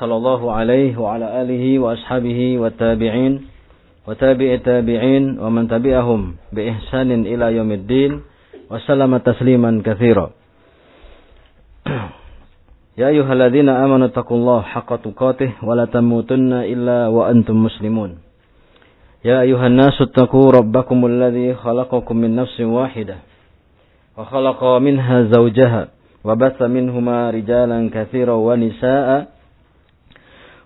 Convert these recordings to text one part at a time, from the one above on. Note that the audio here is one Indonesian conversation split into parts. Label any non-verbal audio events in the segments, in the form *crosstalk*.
Alihi wa ashabihi wa tabi'in wa tabi'i tabi'in wa man tabi'ahum bi ihsanin ila yaumiddin. وسلم تسليما كثيرا يا أيها الذين آمنوا اتقوا الله حق تقاته ولا تموتن إلا وأنتم مسلمون يا أيها الناس اتقوا ربكم الذي خلقكم من نفس واحدة وخلق منها زوجها وبث منهما رجالا كثيرا ونساء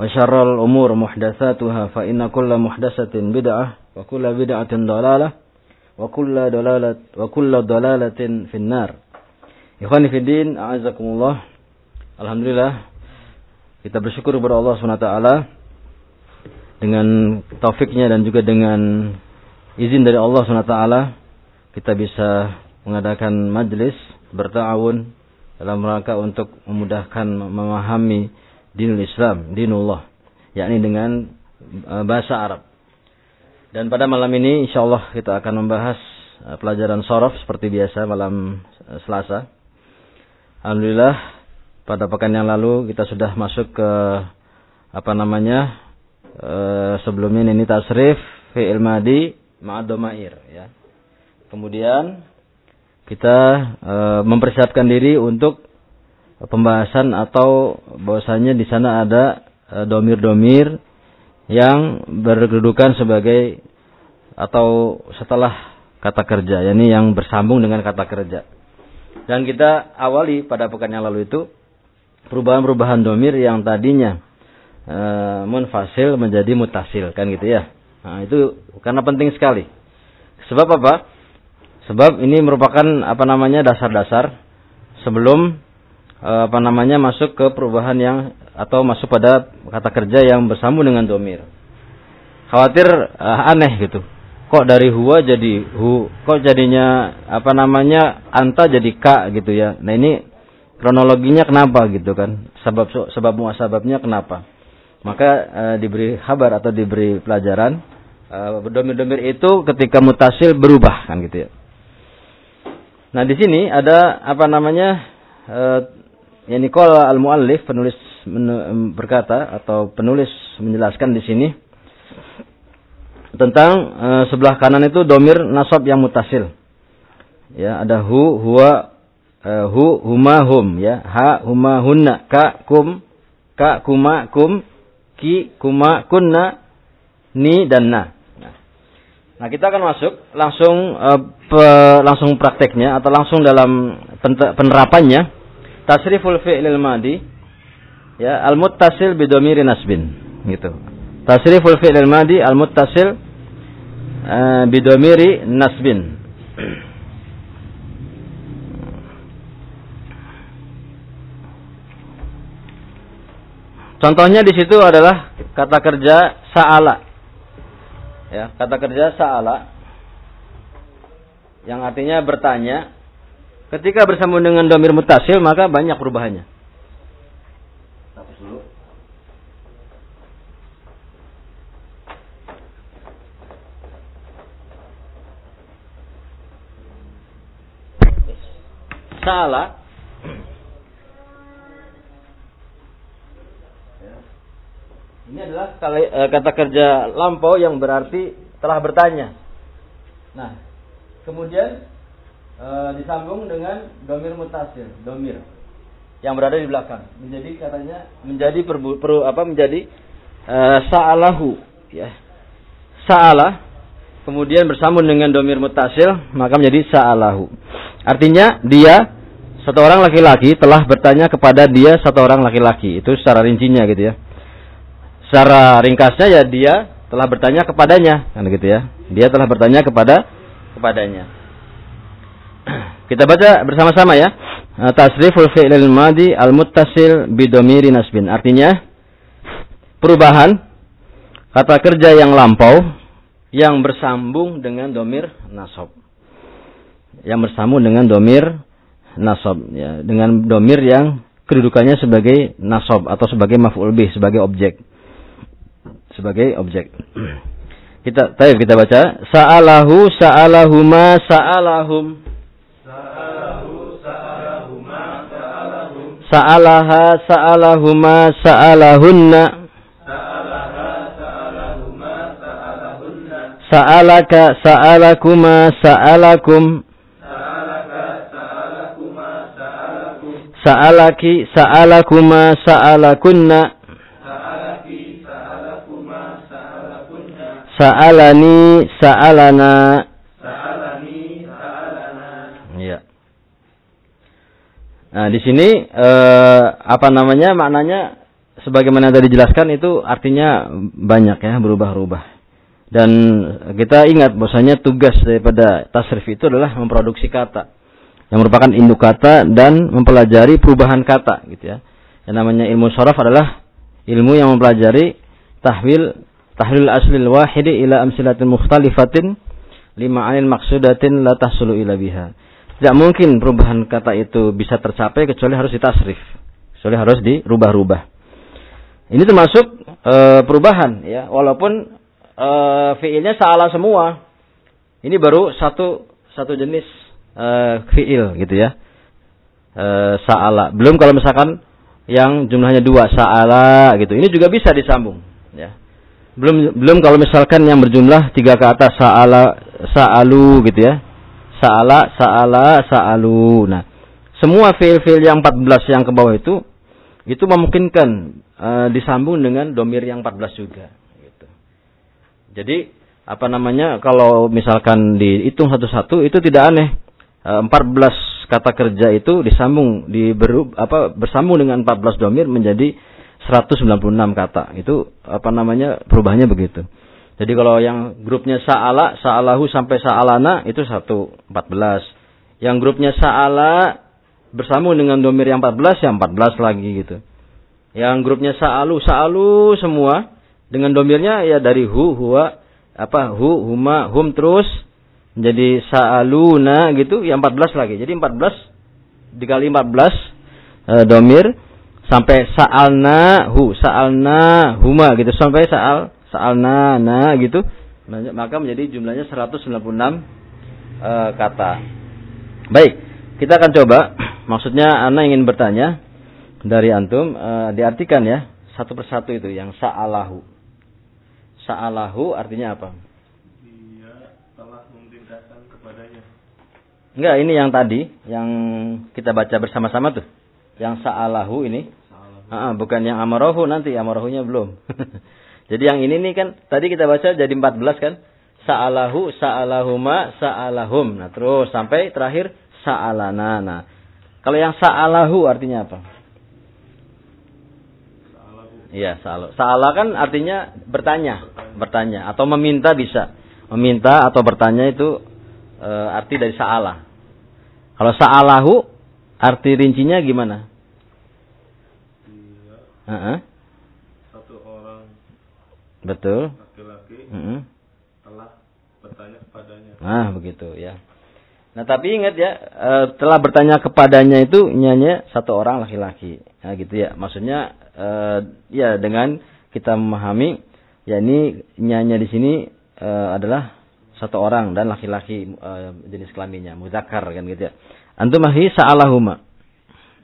وشر الأمور محدثاتها فإن كل محدثة بدعة وكل بدعة ضلالة wa kulla dalalat wa kulla dalalatin finnar. Ikhwani fiddin, a'azakumullah. Alhamdulillah kita bersyukur kepada Allah SWT dengan taufiknya dan juga dengan izin dari Allah SWT kita bisa mengadakan majlis bertawun dalam rangka untuk memudahkan memahami dinul Islam, dinullah, yakni dengan eh, bahasa Arab. Dan pada malam ini insya Allah kita akan membahas uh, pelajaran sorof seperti biasa malam uh, Selasa. Alhamdulillah pada pekan yang lalu kita sudah masuk ke apa namanya uh, sebelumnya ini tasrif fi'il madi ma'adomair ya. Kemudian kita mempersiapkan diri untuk pembahasan atau bahwasanya di sana ada domir-domir yang berkedudukan sebagai atau setelah kata kerja, yakni yang bersambung dengan kata kerja. Dan kita awali pada pekan yang lalu itu perubahan-perubahan domir yang tadinya e, munfasil menjadi mutasil kan gitu ya. Nah, itu karena penting sekali. Sebab apa? Sebab ini merupakan apa namanya dasar-dasar sebelum e, apa namanya masuk ke perubahan yang atau masuk pada kata kerja yang bersambung dengan domir. Khawatir uh, aneh gitu. Kok dari huwa jadi hu, kok jadinya apa namanya anta jadi ka gitu ya. Nah ini kronologinya kenapa gitu kan? Sebab sebab muasababnya kenapa? Maka uh, diberi kabar atau diberi pelajaran uh, domir-domir itu ketika mutasil berubah kan gitu ya. Nah di sini ada apa namanya uh, yang Nikola al-Muallif penulis berkata atau penulis menjelaskan di sini tentang e, sebelah kanan itu domir nasab yang mutasil. Ya, ada hu, huwa, e, hu, huma, hum, ya, ha, huma, hunna, ka, kum, ka, kuma, kum, ki, kuma, kunna, ni dan na. Nah, kita akan masuk langsung e, pe, langsung prakteknya atau langsung dalam penerapannya. Tasriful fi'lil madi ya al muttasil bidomiri nasbin gitu tasriful fi'l al madi al muttasil uh, bidomiri nasbin Contohnya di situ adalah kata kerja sa'ala. Ya, kata kerja sa'ala yang artinya bertanya. Ketika bersambung dengan domir mutasil maka banyak perubahannya. salah Ini adalah eh, kata kerja lampau yang berarti telah bertanya. Nah, kemudian e, disambung dengan domir mutasil, domir yang berada di belakang. Menjadi katanya menjadi perbu, per, apa menjadi e, sa'alahu ya. Sa'ala kemudian bersambung dengan domir mutasil, maka menjadi sa'alahu. Artinya dia satu orang laki-laki telah bertanya kepada dia satu orang laki-laki. Itu secara rincinya gitu ya. Secara ringkasnya ya dia telah bertanya kepadanya, kan gitu ya. Dia telah bertanya kepada kepadanya. *clears throat* Kita baca bersama-sama ya. Tasriful fi'lil madi al-muttasil bidomiri nasbin. Artinya perubahan kata kerja yang lampau yang bersambung dengan domir nasab. Yang bersambung dengan domir nasab. Ya, dengan domir yang kedudukannya sebagai nasab atau sebagai maf'ul bih, sebagai objek. Sebagai objek. *clears throat* Kita, tayo kita baca. Sa'alahu, sa'alahuma, sa'alahum. Sa'alaha, sa'alahuma, sa'alahunna. Sa'alaka sa'alakuma sa'alakum. Sa'alaki sa'alakuma sa'alakunna. Sa'alani sa'alana Sa'alani sa'alana Ya Nah, di sini eh, apa namanya maknanya sebagaimana tadi dijelaskan itu artinya banyak ya berubah-ubah. Dan kita ingat bahwasanya tugas daripada tasrif itu adalah memproduksi kata yang merupakan induk kata dan mempelajari perubahan kata gitu ya. Yang namanya ilmu sharaf adalah ilmu yang mempelajari tahwil tahlil aslil wahidi ila amsilatin mukhtalifatin lima anil maksudatin la tahsulu ila biha. Tidak mungkin perubahan kata itu bisa tercapai kecuali harus ditasrif. Kecuali harus dirubah-rubah. Ini termasuk e, perubahan ya, walaupun uh, fiilnya salah semua. Ini baru satu satu jenis uh, fiil gitu ya. Uh, sa'ala. Belum kalau misalkan yang jumlahnya dua sa'ala gitu. Ini juga bisa disambung ya. Belum belum kalau misalkan yang berjumlah tiga ke atas sa'ala sa'alu gitu ya. Sa'ala sa'ala sa'alu. Nah, semua fiil-fiil yang 14 yang ke bawah itu itu memungkinkan uh, disambung dengan domir yang 14 juga. Jadi apa namanya kalau misalkan dihitung satu-satu itu tidak aneh. 14 e, kata kerja itu disambung di apa bersambung dengan 14 domir menjadi 196 kata. Itu apa namanya perubahannya begitu. Jadi kalau yang grupnya sa'ala, sa'alahu sampai sa'alana itu 114. Yang grupnya sa'ala bersambung dengan domir yang 14 ya 14 lagi gitu. Yang grupnya sa'alu, sa'alu semua dengan domirnya ya dari hu, huwa, apa hu, huma, hum terus menjadi sa'aluna gitu, ya 14 lagi. Jadi 14 dikali 14 e, domir sampai sa'alna hu, sa'alna huma gitu sampai sa'al sa'alna na gitu. Maka menjadi jumlahnya 196 e, kata. Baik, kita akan coba. *clears throat* Maksudnya Ana ingin bertanya dari antum e, diartikan ya satu persatu itu yang sa'alahu. Sa'alahu artinya apa? Dia telah memerintahkan kepadanya. Enggak, ini yang tadi yang kita baca bersama-sama tuh. Yang sa'alahu ini. Ah, bukan yang amarahu nanti, amarahunya belum. *laughs* jadi yang ini nih kan tadi kita baca jadi 14 kan? Sa'alahu, sa'alahuma, sa'alahum. Nah, terus sampai terakhir sa'alana. Nah, kalau yang sa'alahu artinya apa? Iya, sa'ala. Sa'ala kan artinya bertanya, bertanya atau meminta bisa. Meminta atau bertanya itu e, arti dari sa'ala. Kalau sa'alahu arti rincinya gimana? Dia uh -uh. Betul. laki-laki uh -uh. telah bertanya kepadanya. Nah, begitu ya. Nah, tapi ingat ya, e, telah bertanya kepadanya itu nyanyi satu orang laki-laki. Nah, gitu ya. Maksudnya uh, ya dengan kita memahami ya ini nyanya di sini uh, adalah satu orang dan laki-laki uh, jenis kelaminnya muzakkar kan gitu ya. Antum mahi sa'alahuma.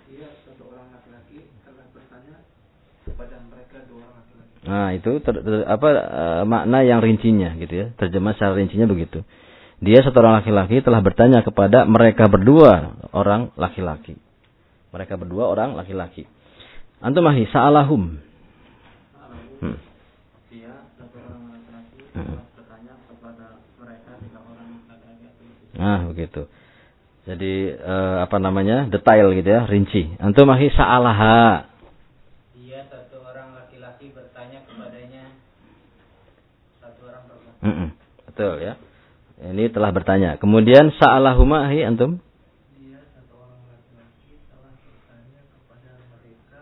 Iya, satu orang laki-laki telah bertanya kepada mereka dua orang laki-laki. Nah, itu ter, ter, apa uh, makna yang rincinya gitu ya. Terjemah secara rincinya begitu. Dia satu orang laki-laki telah bertanya kepada mereka berdua orang laki-laki. Mereka berdua orang laki-laki. Antum mahi sa'alahum. Hmm. Hmm. bertanya kepada mereka tiga orang laki-laki atau lebih. Nah, begitu. Jadi eh, apa namanya? detail gitu ya, rinci. Antum ahi sa'alaha. Dia satu orang laki-laki bertanya kepadanya satu perempuan. Mm-mm. Betul ya. Ini telah bertanya. Kemudian sa'alahuma ahi antum? Dia satu orang laki-laki telah bertanya kepada mereka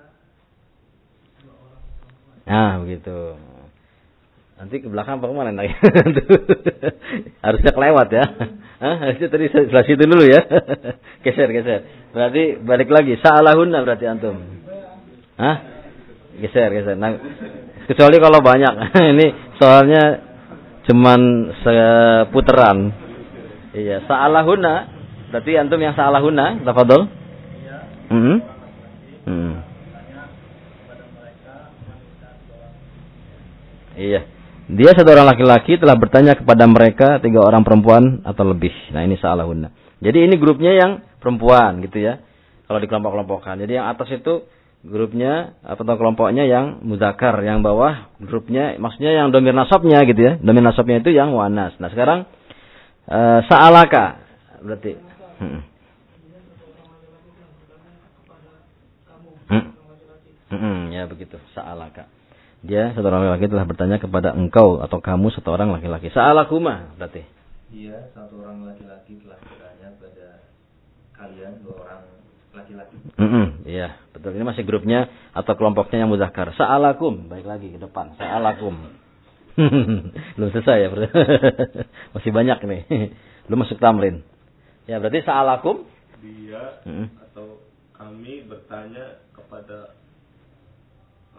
dua orang perempuan. Nah, begitu. Nanti ke belakang apa ke mana lagi? *laughs* Harusnya kelewat ya. Hah? Harusnya tadi sebelah situ dulu ya. *laughs* geser, geser. Berarti balik lagi. Sa'alahunna berarti antum. Hah? Geser, geser. Nah, kecuali kalau banyak. *laughs* Ini soalnya cuman seputaran. Iya, sa'alahunna. Berarti antum yang sa'alahunna, tafadhol. Hmm. Hmm. Iya. Dia satu orang laki-laki telah bertanya kepada mereka tiga orang perempuan atau lebih. Nah ini salahunna. Jadi ini grupnya yang perempuan gitu ya. Kalau di kelompok-kelompokkan. Jadi yang atas itu grupnya atau kelompoknya yang muzakar, yang bawah grupnya maksudnya yang domir nasabnya gitu ya. Domir nasabnya itu yang wanas. Nah sekarang uh, sa'alaka berarti. Hmm. Hmm. Hmm, ya begitu, sa'alaka. Dia satu orang laki-laki telah bertanya kepada engkau atau kamu satu orang laki-laki. Sa'alakuma berarti. Dia satu orang laki-laki telah bertanya pada kalian dua orang laki-laki. Mm -mm, iya, betul. Ini masih grupnya atau kelompoknya yang muzakkar. Sa'alakum, baik lagi ke depan. Sa'alakum. *laughs* Belum selesai ya, *laughs* masih banyak nih. *laughs* Belum masuk tamrin. Ya, berarti sa'alakum. Dia atau kami bertanya kepada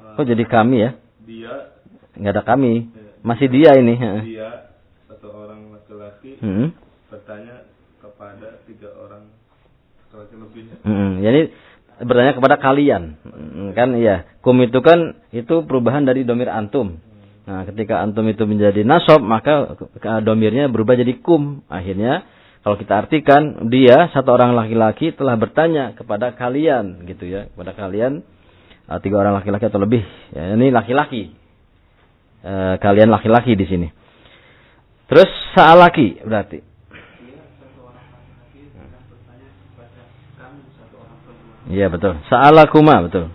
uh, Oh, jadi kami ya? dia Enggak ada kami. Masih dia ini. heeh. dia satu orang laki-laki bertanya kepada tiga orang laki-laki lebihnya. Mm-mm. Jadi bertanya kepada kalian, Mm, kan iya. Kum itu kan itu perubahan dari domir antum. Nah, ketika antum itu menjadi nasob, maka domirnya berubah jadi kum. Akhirnya kalau kita artikan dia satu orang laki-laki telah bertanya kepada kalian gitu ya, kepada kalian eh, tiga orang laki-laki atau lebih. Ya, ini laki-laki. Eh, kalian laki-laki di sini. Terus sa'alaki berarti. Dia satu orang laki-laki telah bertanya kepada kami satu orang perempuan. Iya betul. Sa'alakuma betul.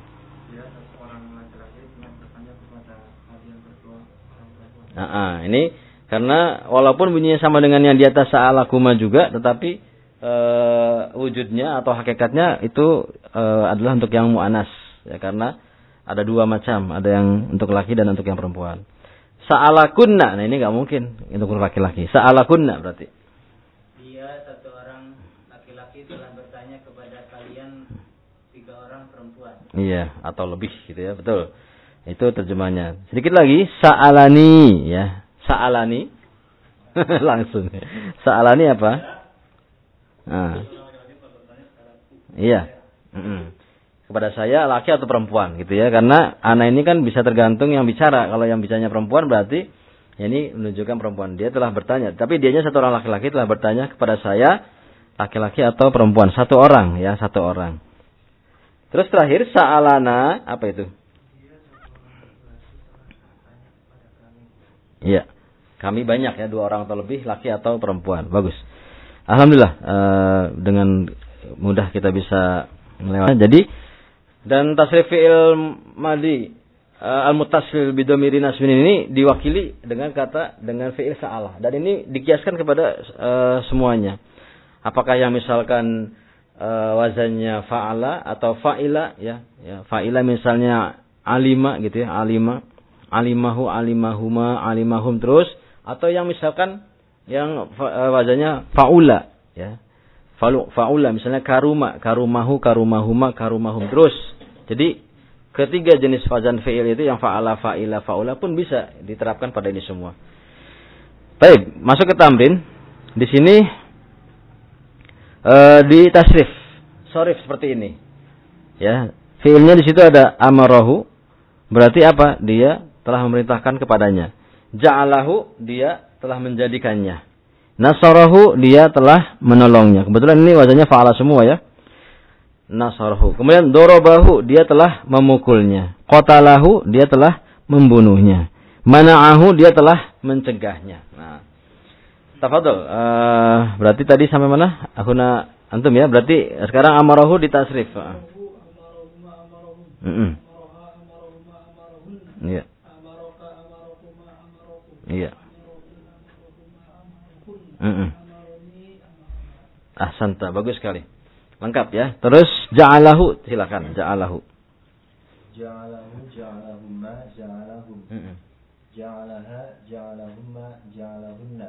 Nah, ah, ini karena walaupun bunyinya sama dengan yang di atas sa'alakuma juga, tetapi eh, wujudnya atau hakikatnya itu eh, adalah untuk yang mu'anas. Ya, karena ada dua macam, ada yang untuk laki dan untuk yang perempuan. Sa'alakunna, nah ini nggak mungkin untuk laki-laki. Sa'alakunna berarti. Dia satu orang laki-laki telah bertanya kepada kalian tiga orang perempuan. Iya, atau lebih gitu ya, betul. Itu terjemahnya. Sedikit lagi, sa'alani ya. Sa'alani. *laughs* Langsung. Sa'alani apa? Nah. Iya. Mm-mm. Kepada saya laki atau perempuan gitu ya. Karena anak ini kan bisa tergantung yang bicara. Kalau yang bicaranya perempuan berarti ya ini menunjukkan perempuan. Dia telah bertanya. Tapi dianya satu orang laki-laki telah bertanya kepada saya laki-laki atau perempuan. Satu orang ya, satu orang. Terus terakhir sa'alana apa itu? Iya. Kami banyak ya, dua orang atau lebih, laki atau perempuan. Bagus. Alhamdulillah eh, dengan mudah kita bisa melewati. Jadi dan tasrif fi'il madi eh, al-muttasil bidomiri nasbin ini diwakili dengan kata dengan fi'il sa'alah. Dan ini dikiaskan kepada eh, semuanya. Apakah yang misalkan eh, wazannya fa'ala atau fa'ila ya, ya fa'ila misalnya alima gitu ya, alima, alimahu, alimahuma, alimahum terus atau yang misalkan yang eh, wazannya faula ya. Falu, faula misalnya karuma, karumahu, karumahuma, karumahum terus. Jadi ketiga jenis fazan fi'il itu yang fa'ala, fa'ila, faula pun bisa diterapkan pada ini semua. Baik, masuk ke tamrin. Di sini eh di tasrif, sorif seperti ini. Ya, fiilnya di situ ada amarahu, berarti apa? Dia telah memerintahkan kepadanya. Ja'alahu, dia telah menjadikannya. Nasarahu, dia telah menolongnya. Kebetulan ini wajahnya fa'ala semua ya. Nasarahu. Kemudian dorobahu, dia telah memukulnya. Qatalahu, dia telah membunuhnya. Mana'ahu, dia telah mencegahnya. Nah, Tafadhol. Eh, berarti tadi sampai mana? Ahuna antum ya. Berarti sekarang amarahu. Heeh. amarahuma amarahum Mm-mm. amaroha amarahuma amarahun Iya. Iya. amaroni amarona Ahsanta, bagus sekali. Lengkap ya. Terus ja'alahu, silakan ja'alahu. Ja'alahu ja'alahumma ja'alahum Mm-mm. Ja'alaha ja'alahumma ja'alahunna.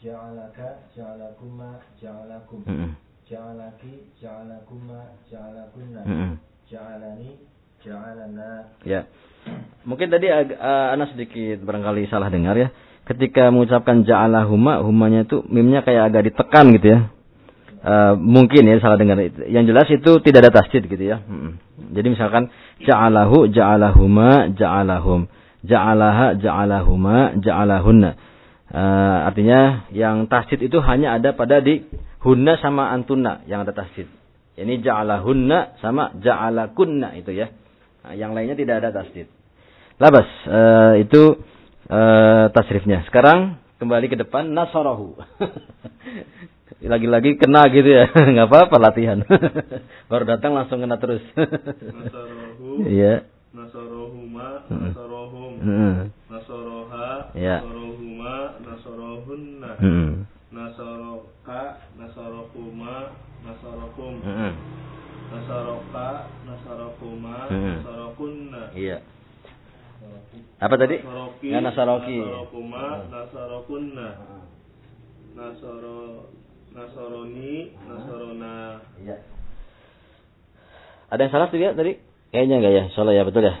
Ja'alaka ja'alakuma ja'alakum. Ja'alaki ja'alakuma ja'alakunna. Ja'alani ja'alana Ya. Mungkin tadi eh, anak sedikit barangkali salah dengar ya. Ketika mengucapkan ja'alahuma, humanya itu mimnya kayak agak ditekan gitu ya. Eh, mungkin ya salah dengar. Yang jelas itu tidak ada tasdid gitu ya. Mm-mm. Jadi misalkan ja'alahu, ja'alahuma, ja'alahum. Ja'alaha, ja'alahuma, ja'alahunna. Eh, artinya yang tasdid itu hanya ada pada di hunna sama antuna yang ada tasdid. Ini ja'alahunna sama ja'alakunna itu ya. Nah, yang lainnya tidak ada tasdid. Labas, eh, itu eh, tasrifnya. Sekarang kembali ke depan nasarahu. *laughs* Lagi-lagi kena gitu ya. *laughs* nggak apa-apa latihan. *laughs* Baru datang langsung kena terus. Nasarohu, Iya. nasarohuma, Mm. Heeh. nasaroha, Ya. nasarohuma, nasarohunna, Heeh. nasaroka, nasarohuma, nasarohum, Heeh. nasaroka, nasarohuma, Mm. nasarohunna. Iya. Apa tadi? Nasaroki, Ya, nasaroki. Nasarokuma, nasarokunna. Nasoro, nasaroni, nasarona. Iya. Ada yang salah tuh ya tadi? Kayaknya enggak ya? Salah ya, betul ya?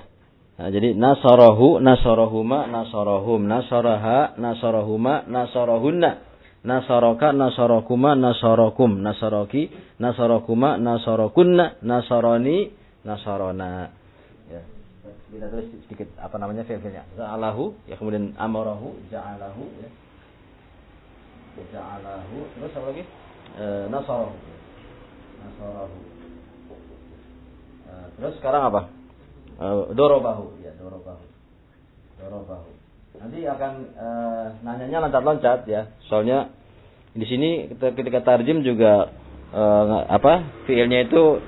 Nah, jadi nasarahu, nasarahuma, nasarahum, nasaraha, nasarahuma, nasarahunna. Nasaraka, nasarakuma, nasarakum, nasaraki, nasarakuma, nasarakunna, nasarani, nasarona. Ya. Kita tulis sedikit apa namanya fiil-fiilnya. Ja'alahu, ya kemudian amarahu, ja'alahu ya. Ja'alahu, terus apa lagi? E, nasarahu. Nasarahu. Eh, terus sekarang apa? Eh, dorobahu, ya dorobahu. Dorobahu. Nanti akan eh, nanyanya loncat-loncat ya. Soalnya di sini kita ketika tarjim juga eh, apa? Fiilnya itu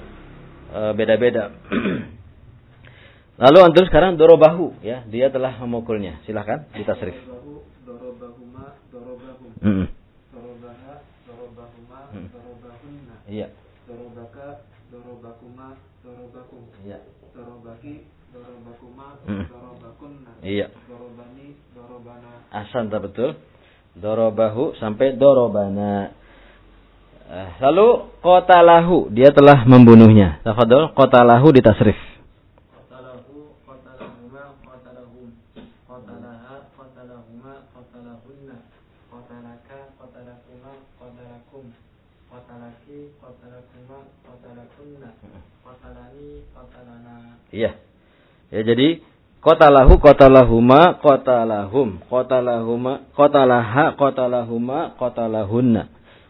beda-beda. *clears throat* Lalu antum sekarang dorobahu ya, dia telah memukulnya. Silahkan ditasrif. Dorobahu, dorobahuma, dorobahum. Dorobaha, dorobahuma, Hmm. dorobahunna. Iya, Iya. Dorobani, dorobana. Ahsan tak betul. Dorobahu sampai dorobana. Eh, lalu kotalahu dia telah membunuhnya. Tafadhol kotalahu qatalakuma, qatalakunna. Qatalani, qatalana. Iya. Ya jadi kotalahu kotalahuma kotalahum kotalahuma kotalaha kotalahuma kotalahunna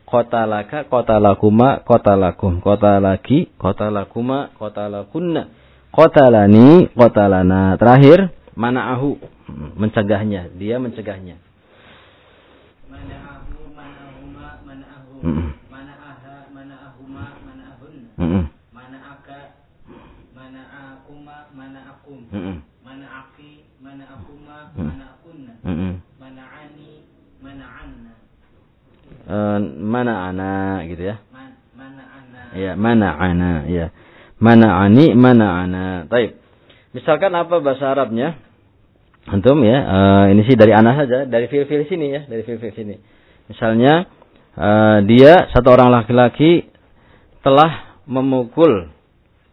kotalaka kotalakuma kotalakum kotalaki kotalakuma kotalakunna kotalani kotalana terakhir manaahu. Mencegahnya. Dia mencegahnya. Mana'ahu, mana'ahuma, mana'ahum. Mm-mm. Mana'aha, mana'ahuma, mana'ahunna. Mm-mm. Mana'aka, mana'akuma, mana'akum. Mm-mm. Mana'aki, mana'akuma, Mm. mana'akunna. Mm-mm. Mana'ani, mana'anna. Eh, mana'ana gitu ya Man, mana'ana. Ya, mana'ana, ya. Mana'ani, mana'ana. Taib. Misalkan apa bahasa Arabnya? Antum ya, eh, ini sih dari ana saja, dari fil-fil sini ya, dari fil-fil sini. Misalnya eh, dia satu orang laki-laki telah memukul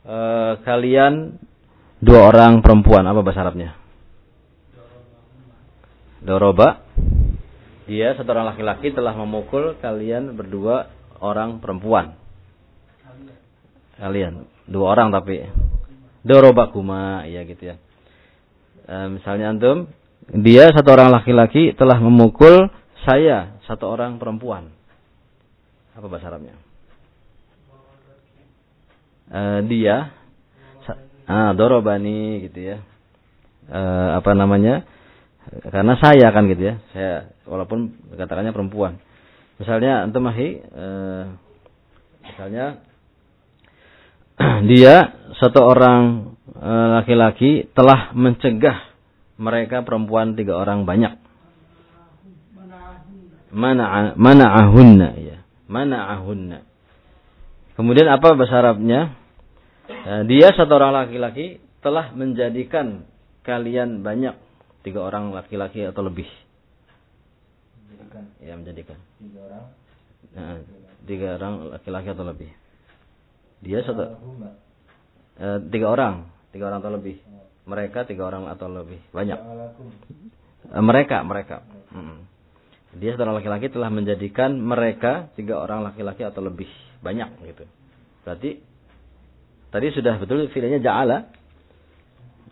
eh, kalian dua orang perempuan. Apa bahasa Arabnya? Doroba. Dia satu orang laki-laki telah memukul kalian berdua orang perempuan. Kalian dua orang tapi dorobakuma ya gitu ya. E, misalnya antum dia satu orang laki-laki telah memukul saya satu orang perempuan. Apa bahasa Arabnya? E, dia ah dorobani gitu ya. E, apa namanya? Karena saya kan gitu ya. Saya walaupun katakannya perempuan. Misalnya antum mahi eh, misalnya *clears throat* dia satu orang eh, laki-laki telah mencegah mereka perempuan tiga orang banyak. Mana mana ahunna ya. Mana ahunna. Kemudian apa bahasa Arabnya? Eh, dia satu orang laki-laki telah menjadikan kalian banyak tiga orang laki-laki atau lebih. Menjadikan Ya menjadikan. tiga orang. Nah, tiga orang laki-laki atau lebih. Dia satu eh, tiga orang, tiga orang atau lebih. Mereka tiga orang atau lebih banyak. Eh, mereka, mereka. Mm. Dia seorang laki-laki telah menjadikan mereka tiga orang laki-laki atau lebih banyak gitu. Berarti tadi sudah betul filenya ja'ala.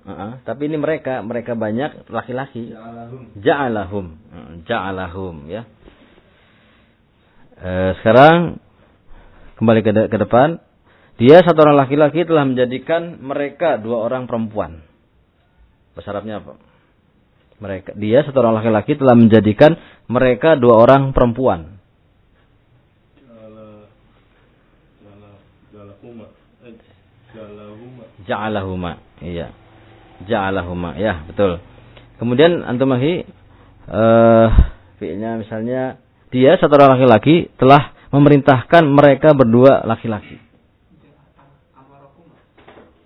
Uh-uh. Tapi ini mereka, mereka banyak laki-laki. Ja'alahum. Ja'alahum, ja'alahum ya. Eh, sekarang kembali ke, de- ke depan. Dia satu orang laki-laki telah menjadikan mereka dua orang perempuan. Bahasa Arabnya apa? Mereka, dia satu orang laki-laki telah menjadikan mereka dua orang perempuan. Jala Jala Jala Huma eh, Jala Huma Ja'alahuma. Iya. Ja'alahuma. Ya, betul. Kemudian antum lagi eh misalnya dia satu orang laki-laki telah memerintahkan mereka berdua laki-laki.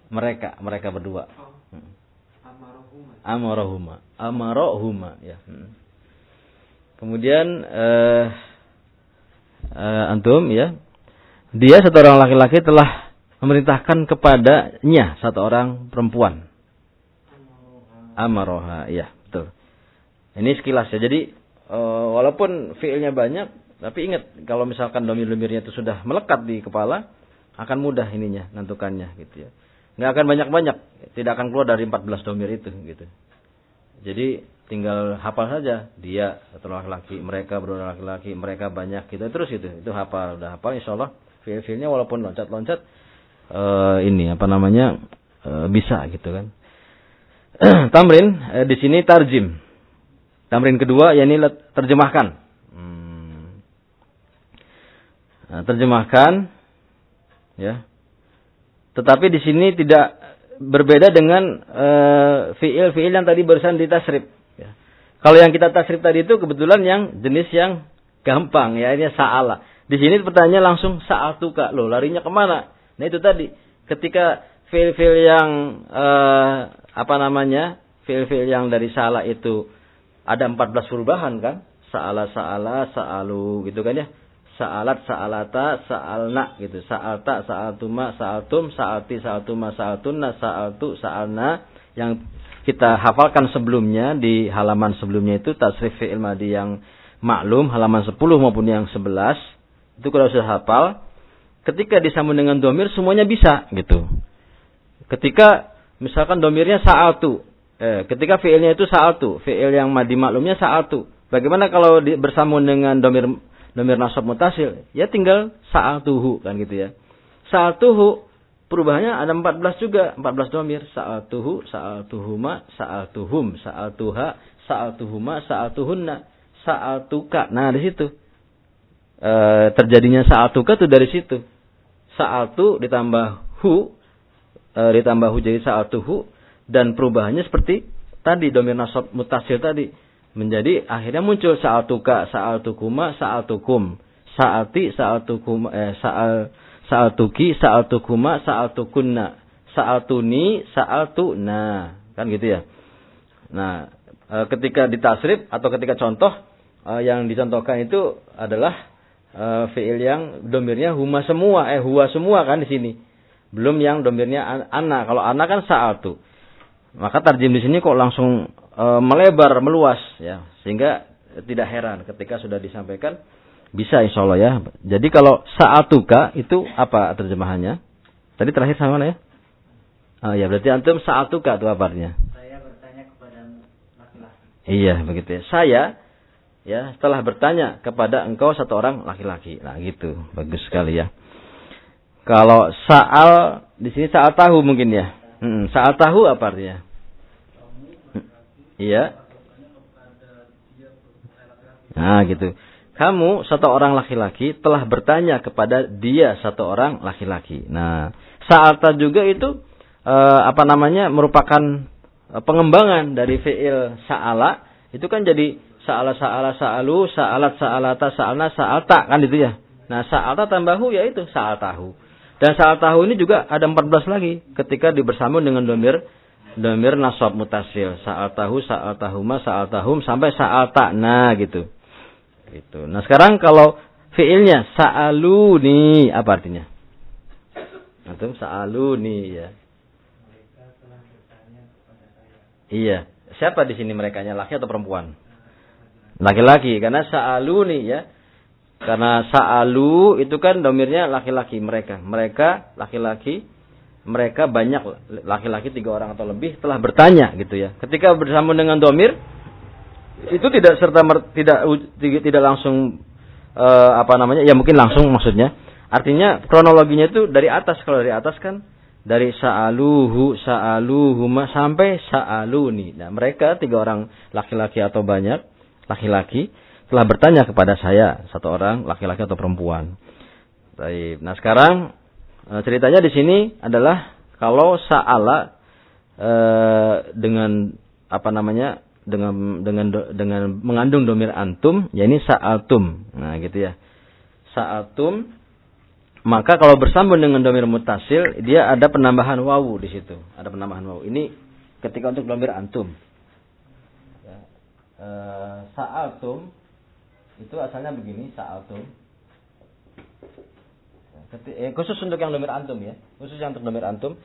Mereka, mereka berdua. Amarahuma. Amarahuma, ya. Kemudian eh eh, antum ya. Dia satu orang laki-laki telah memerintahkan kepadanya satu orang perempuan. Amaroha, iya betul. Ini sekilas ya. Jadi eh, walaupun fiilnya banyak, tapi ingat kalau misalkan domir-domirnya itu sudah melekat di kepala, akan mudah ininya nantukannya gitu ya. Nggak akan banyak-banyak, tidak akan keluar dari 14 domir itu gitu. Jadi tinggal hafal saja dia satu laki-laki, mereka berdua laki-laki, mereka banyak gitu terus itu. Itu hafal, udah hafal insyaallah fiil-fiilnya walaupun loncat-loncat eh ini apa namanya eh, bisa gitu kan. *clears throat* Tamrin eh, di sini tarjim. Tamrin kedua yakni terjemahkan. Hmm. Nah, terjemahkan ya. Tetapi di sini tidak berbeda dengan eh, fiil-fiil yang tadi barusan ditasrif. Ya. Kalau yang kita tasrif tadi itu kebetulan yang jenis yang gampang ya ini saala. Di sini pertanyaannya langsung sa'atuka. Loh, larinya ke mana? Nah itu tadi. Ketika fiil-fiil yang eh, apa namanya? Fiil-fiil yang dari salah itu ada 14 perubahan kan? Sa'ala, sa'ala, sa'alu gitu kan ya. Sa'alat, sa'alata, sa'alna gitu. Sa'alta, sa'altuma, sa'altum, sa'alti, sa'altuma, sa'altunna, sa'altu, sa'alna. Yang kita hafalkan sebelumnya di halaman sebelumnya itu tasrif fi'il madi yang maklum halaman 10 maupun yang 11 itu kalau sudah hafal ketika disambung dengan domir semuanya bisa gitu. Ketika misalkan domirnya sa'atu eh, ketika fiilnya itu sa'atu fiil yang madi maklumnya sa'atu bagaimana kalau di, bersambung dengan domir domir nasab mutasil? Ya tinggal sa'atuhu kan gitu ya. Sa'atuhu perubahannya ada 14 juga. 14 domir. Sa'atuhu sa'atuhuma sa'atuhum sa'atuha sa'atuhuma sa'atuhunna sa'atuka nah di situ e, terjadinya sa'atuka tuh dari situ. Sa'atu ditambah hu e, ditambah hu jadi sa'atuhu dan perubahannya seperti tadi domir nasab mutasil tadi. Menjadi akhirnya muncul sa'atuka sa'atukuma sa'atukum sa'ati sa'atukum eh sa'al sa'atuki sa'atukuma sa'atukunna sa'atuni sa'atuna kan gitu ya? Nah e, ketika ditasrif atau ketika contoh yang dicontohkan itu adalah e, fiil yang domirnya huma semua eh huwa semua kan di sini. Belum yang domirnya an- ana kalau ana kan sa'atu maka tarjim di sini kok langsung e, melebar meluas ya. Sehingga tidak heran ketika sudah disampaikan bisa insya Allah ya. Jadi kalau sa'atuka itu apa terjemahannya? Tadi terakhir sama mana ya? Oh ya berarti antum sa'atuka itu apa artinya Saya bertanya kepada laki-laki. Iya begitu ya. Saya ya setelah bertanya kepada engkau satu orang laki-laki. Nah gitu, bagus sekali ya. Kalau saal di sini saal tahu mungkin ya. Hmm, saal tahu apa artinya? Hmm, Iya. Nah, gitu. Kamu satu orang laki-laki telah bertanya kepada dia satu orang laki-laki. Nah, sa'alta juga itu eh, apa namanya merupakan eh, pengembangan dari fiil sa'ala itu kan jadi sa'ala sa'ala sa'alu sa'alat sa'alata sa'alna sa'alta kan itu ya. Nah, sa'alta tambahu yaitu sa'altahu. Dan sa'altahu ini juga ada 14 lagi ketika dibersambung dengan domir domir nasab mutasil. Sa'altahu, sa'altahuma, sa'altahum sampai sa'alta. Nah, gitu. Gitu. Nah, sekarang kalau fiilnya sa'aluni apa artinya? Ya. Telah bertanya kepada saya. Iya. Siapa di sini mereka laki atau perempuan? Laki-laki karena sa'aluni ya. Karena sa'alu itu kan domirnya laki-laki mereka. Mereka laki-laki mereka banyak laki-laki tiga orang atau lebih telah bertanya gitu ya. Ketika bersama dengan domir itu tidak serta tidak tidak langsung uh, apa namanya ya mungkin langsung maksudnya. Artinya kronologinya itu dari atas kalau dari atas kan dari sa'aluhu sa'aluhuma sampai sa'aluni. Nah, mereka tiga orang laki-laki atau banyak laki-laki telah bertanya kepada saya satu orang laki-laki atau perempuan. Baik. Nah sekarang e, ceritanya di sini adalah kalau saala e, dengan apa namanya dengan dengan dengan mengandung domir antum, ya ini sa'altum. Nah gitu ya. Sa'altum maka kalau bersambung dengan domir mutasil dia ada penambahan wawu di situ. Ada penambahan wawu. Ini ketika untuk domir antum. Ya. E, sa'altum itu asalnya begini sa'altum. Eh, khusus untuk yang domir antum ya khusus yang untuk domir antum.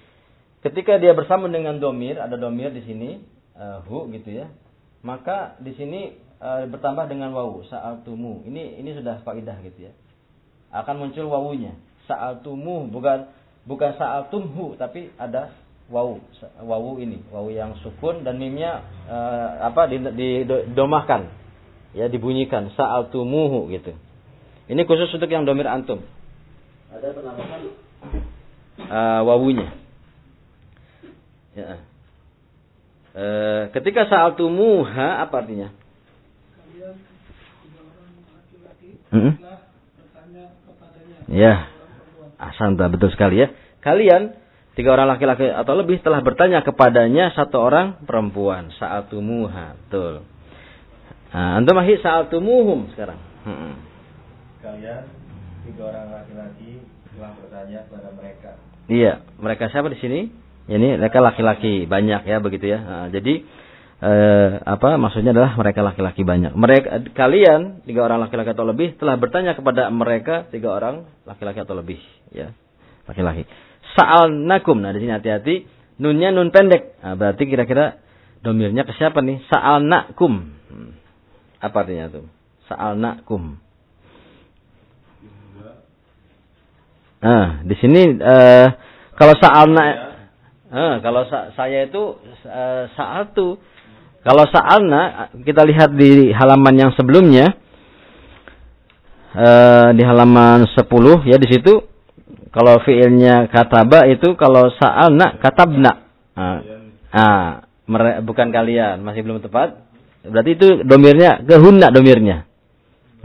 Ketika dia bersambung dengan domir ada domir di sini uh, hu gitu ya maka di sini uh, bertambah dengan wawu sa'altumu. Ini ini sudah faidah gitu ya. Akan muncul wawunya sa'altumu bukan bukan sa'altumhu tapi ada wawu wawu ini wawu yang sukun dan mimnya uh, apa didomahkan ya dibunyikan sa'altumuhu gitu. Ini khusus untuk yang domir antum. Ada penambahan uh, wawunya. Ya. Uh, ketika sa'altumuha apa artinya? Kalian Hmm? telah bertanya kepadanya. Ya. Asanta betul sekali ya. Kalian tiga orang laki-laki atau lebih telah bertanya kepadanya satu orang perempuan sa'altumuha. Betul. Nah, antum ahi sa'altumuhum sekarang. Hmm. Kalian tiga orang laki-laki telah bertanya kepada mereka. Iya, mereka siapa di sini? Ini mereka laki-laki banyak ya begitu ya. Nah, jadi eh, apa maksudnya adalah mereka laki-laki banyak. Mereka kalian tiga orang laki-laki atau lebih telah bertanya kepada mereka tiga orang laki-laki atau lebih ya laki-laki. Saal nakum. Nah di sini hati-hati nunnya nun pendek. Nah, berarti kira-kira domirnya ke siapa nih? Saal nakum. Hmm. Apa artinya itu? Sa'alnakum. Nah, di sini uh, kalau sa'alna uh, kalau sa saya itu uh, sa'altu. Kalau sa'alna kita lihat di halaman yang sebelumnya uh, di halaman 10 ya di situ kalau fiilnya kataba itu kalau sa'alna katabna. Nah, ah, bukan kalian, masih belum tepat. Berarti itu domirnya ke hunna domirnya.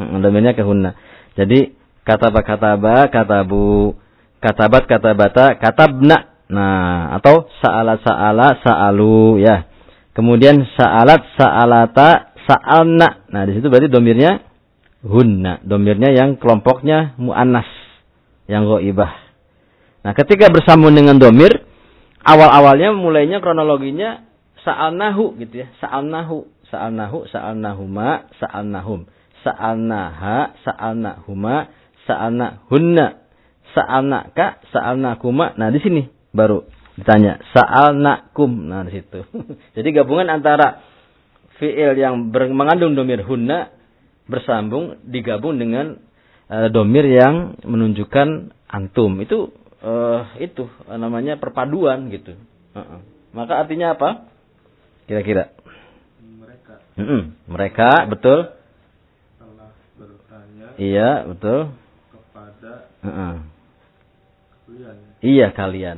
Hmm, domirnya ke hunna. Jadi kataba kataba katabu katabat katabata katabna. Nah, atau sa'ala sa'ala sa'alu ya. Kemudian sa'alat sa'alata sa'alna. Nah, di situ berarti domirnya hunna. Domirnya yang kelompoknya mu'annas. Yang goibah. Nah, ketika bersambung dengan domir, awal-awalnya mulainya kronologinya sa'alnahu gitu ya. Sa'alnahu sa'alnahu sa'alnahuma sa'alnahum sa'alnaha sa'alnahuma sa'alnahunna sa'alnaka sa'alnakuma nah di sini baru ditanya sa'alnakum nah di situ. *laughs* Jadi gabungan antara fiil yang mengandung domir hunna bersambung digabung dengan uh, domir yang menunjukkan antum itu uh, itu namanya perpaduan gitu uh -uh. maka artinya apa kira-kira Mm -mm. Mereka betul. Telah bertanya. Iya betul. Kepada. Uh -uh. Kalian. Iya kalian.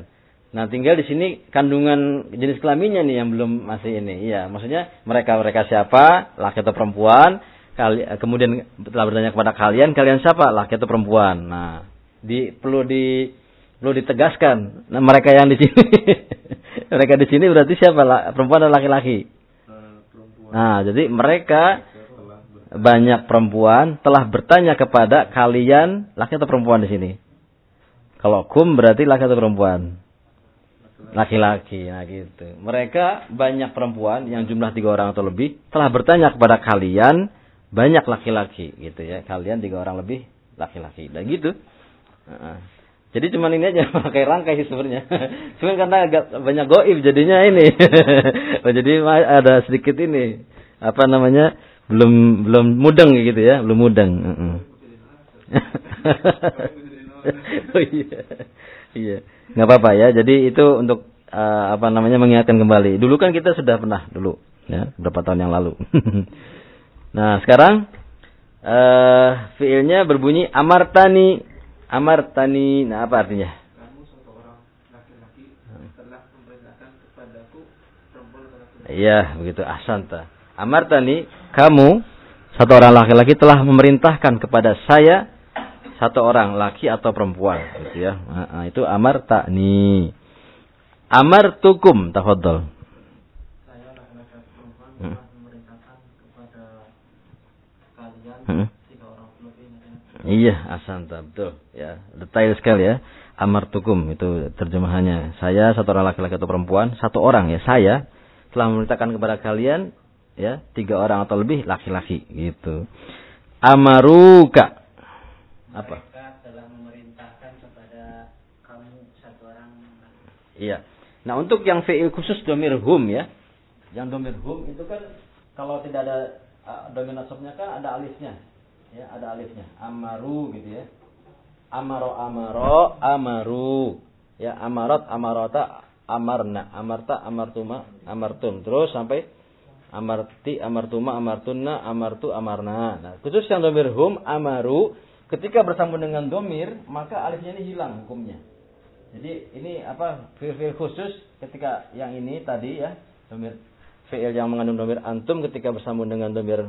Nah tinggal di sini kandungan jenis kelaminnya nih yang belum masih ini. Iya maksudnya mereka mereka siapa laki atau perempuan. Kali, kemudian telah bertanya kepada kalian, kalian siapa? Laki atau perempuan? Nah, di perlu di perlu ditegaskan. Nah, mereka yang di sini, *laughs* mereka di sini berarti siapa? Perempuan atau laki-laki? Nah, jadi mereka banyak perempuan telah bertanya kepada kalian laki atau perempuan di sini. Kalau kum berarti laki atau perempuan? Laki-laki, nah gitu. Mereka banyak perempuan yang jumlah tiga orang atau lebih telah bertanya kepada kalian banyak laki-laki gitu ya. Kalian tiga orang lebih laki-laki. Dan gitu. Heeh. Jadi cuman ini aja *laughs* pakai rangkai sebenarnya. *laughs* Cuman karena agak banyak goib jadinya ini. *laughs* Jadi ma- ada sedikit ini apa namanya belum belum mudeng gitu ya, belum mudeng. Heeh. oh iya. Iya. nggak apa-apa ya. Jadi itu untuk eh, apa namanya mengingatkan kembali. Dulu kan kita sudah pernah dulu ya, beberapa tahun yang lalu. Nah, sekarang eh fiilnya berbunyi amartani. Amartani. Nah, apa artinya? Kamu satu orang laki-laki telah memerintahkan kepadaku perempuan atau laki-laki. Iya, begitu ahsanta. Amartani, kamu satu orang laki-laki telah memerintahkan kepada saya satu orang laki atau perempuan, gitu ya. Nah, itu amartani. Amartukum, tafadhol. Saya laki-laki atau perempuan Hmm. telah memerintahkan kepada kalian Hmm. ya. Iya, ahsanta, betul. Ya, detail sekali ya. Amartukum itu terjemahannya. Saya satu orang laki-laki atau perempuan, satu orang ya, saya telah memerintahkan kepada kalian ya, tiga orang atau lebih laki-laki gitu. Amaruka. Apa? Mereka telah memerintahkan kepada kamu satu orang Iya. Nah, untuk yang fi'il khusus domir hum ya. Yang domir hum itu kan kalau tidak ada uh, domir nasabnya kan ada alifnya. Ya, ada alifnya. Amaru gitu ya. Amaro amaro amaru. Ya, amarat amarata amarna. Amarta amartuma amartum. Terus sampai amarti amartuma amartunna amartu amarna. Nah, khusus yang domir hum amaru ketika bersambung dengan domir maka alifnya ini hilang hukumnya. Jadi ini apa fiil-fiil khusus ketika yang ini tadi ya domir fiil yang mengandung domir antum ketika bersambung dengan domir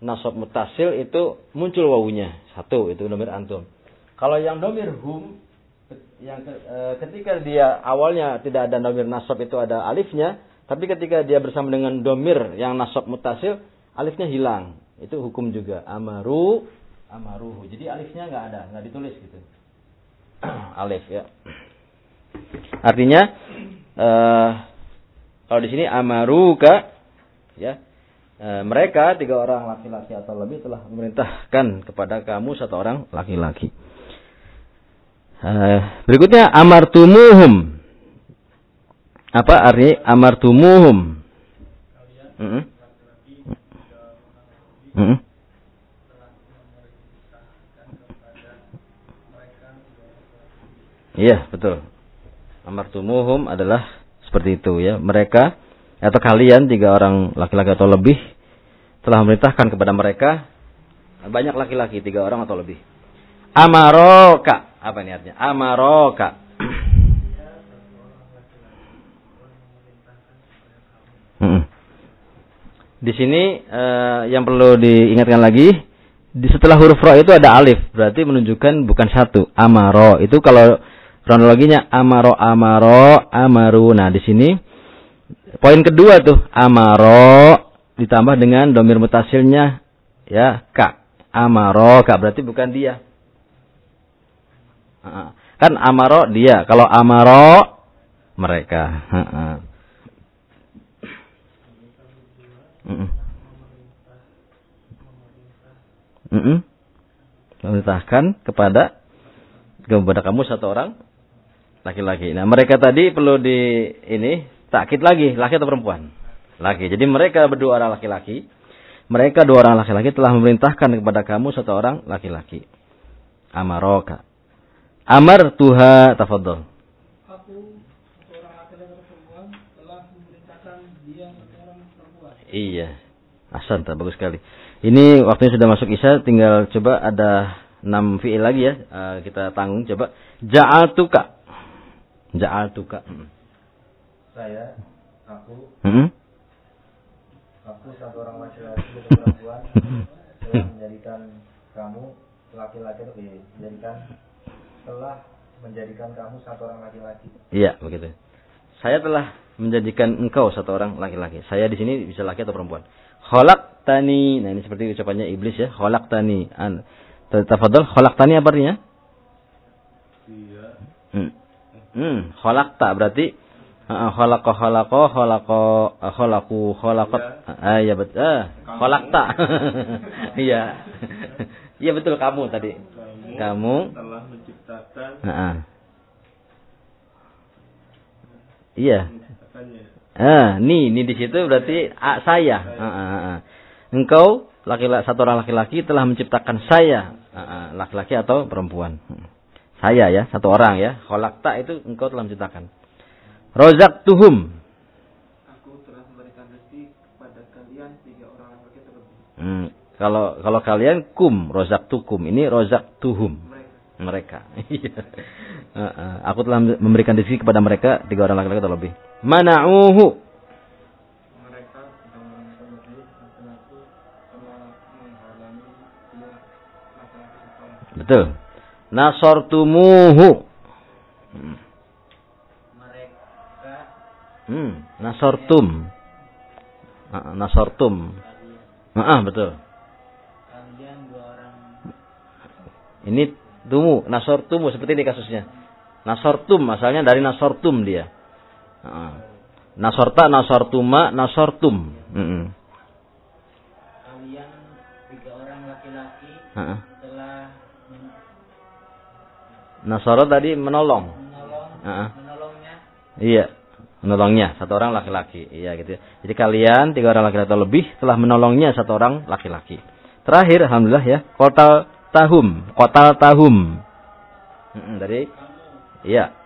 nasab mutasil itu muncul wawunya satu itu domir antum. Kalau yang domir hum yang eh, ketika dia awalnya tidak ada domir nasab itu ada alifnya, tapi ketika dia bersama dengan domir yang nasab mutasil alifnya hilang. Itu hukum juga amaru amaruhu. Jadi alifnya nggak ada, nggak ditulis gitu. *clears throat* Alif ya. Artinya eh kalau di sini amaruka ya eh, mereka tiga orang laki-laki atau lebih telah memerintahkan kepada kamu satu orang laki-laki. Eh, berikutnya amartumuhum. Apa arti amartumuhum? Mm-mm. Mm-mm. Iya, betul. Amartumuhum adalah seperti itu ya. Mereka atau kalian tiga orang laki-laki atau lebih telah memerintahkan kepada mereka banyak laki-laki tiga orang atau lebih. Amaroka apa ini artinya? Amaroka. Di sini eh, yang perlu diingatkan lagi, di setelah huruf ro itu ada alif, berarti menunjukkan bukan satu. Amaro itu kalau kronologinya amaro amaro amaru. Nah di sini poin kedua tuh amaro ditambah dengan domir mutasilnya ya kak amaro kak berarti bukan dia. Kan amaro dia, kalau amaro mereka. Mm-mm. Mm-mm. Memerintahkan kepada kepada kamu satu orang laki-laki. Nah, mereka tadi perlu di ini takkit lagi, laki atau perempuan? Laki. Jadi mereka berdua orang laki-laki. Mereka dua orang laki-laki telah memerintahkan kepada kamu satu orang laki-laki. Amaroka. Amar tuha tafadhol. Aku seorang laki-laki atau perempuan telah memerintahkan dia satu orang perempuan. Iya. Asanta, bagus sekali. Ini waktunya sudah masuk Isya, tinggal coba ada 6 fi'il lagi ya. Eh, kita tanggung coba. Ja'altuka. Ja'altuka. Mm. Saya, aku, Mm-mm. aku satu orang laki-laki dan perempuan *laughs* telah menjadikan kamu laki-laki itu eh, menjadikan telah menjadikan kamu satu orang laki-laki. Iya, begitu. Saya telah menjadikan engkau satu orang laki-laki. Saya di sini bisa laki atau perempuan. Kholak tani. Nah ini seperti ucapannya iblis ya. Kholak tani. An. Tafadol. Kholak tani apa artinya? Iya. Hmm. Hmm. Kholak tak berarti. Kholako kholako kholako kholaku kholakot. Ah iya betul. Ah, kholak tak. *laughs* Iya. Iya betul kamu tadi. Kamu, Kamu. telah menciptakan. Iya. Ah, nih, nih di situ berarti ah, saya. Ah, ah, ah. Engkau laki-laki satu orang laki-laki telah menciptakan saya, Ah, ah, laki-laki atau perempuan. Hmm. Saya ya, satu orang ya. Kholakta itu engkau telah menciptakan. Rozak tuhum. Aku telah memberikan rezeki kepada kalian tiga orang laki terlebih. Hmm. Kalau kalau kalian kum, rozak tukum. Ini rozak tuhum. Mereka Mereka. *laughs* Ah, ah. Aku telah memberikan rezeki kepada mereka tiga orang laki-laki atau lebih. Mana'uhu. mereka. Betul. Nasortumuhu. Hmm. Mereka Hmm, nasortum. Nasortum. Ah, ah, betul. kalian dua orang Ini tumu, nasortumu seperti ini kasusnya. Nasortum asalnya dari nasortum dia. Ah. Nasorta, nasortuma, nasortum. Mm-mm. kalian tiga orang laki-laki ah. Nasoro tadi menolong. menolong Ah, ah. menolongnya Iya, menolongnya satu orang laki-laki. Iya gitu. Jadi kalian tiga orang laki-laki atau lebih telah menolongnya satu orang laki-laki. Terakhir, alhamdulillah ya, kotal tahum, kotal tahum. Mm-mm, dari, iya.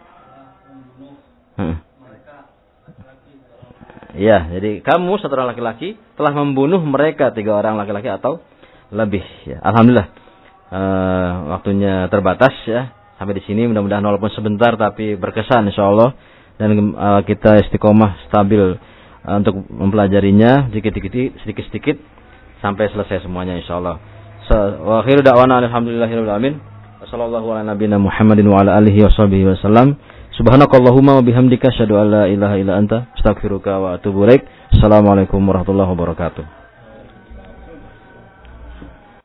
Mm. Iya, jadi kamu satu orang laki-laki telah membunuh mereka tiga orang laki-laki atau lebih. Ya. Alhamdulillah, Eh, waktunya terbatas ya. Sampai di sini mudah-mudahan walaupun sebentar tapi berkesan insya Allah dan eh, kita istiqomah stabil eh, untuk mempelajarinya sedikit-sedikit sedikit-sedikit sampai selesai semuanya insya Allah. Wa akhiru da'wana alhamdulillahirabbil alamin. Wassallallahu ala nabiyyina Muhammadin wa ala alihi washabihi wasallam. Subhanakallahumma wa bihamdika asyhadu ilaha illa anta astaghfiruka wa atubu ilaik. Assalamualaikum warahmatullahi wabarakatuh.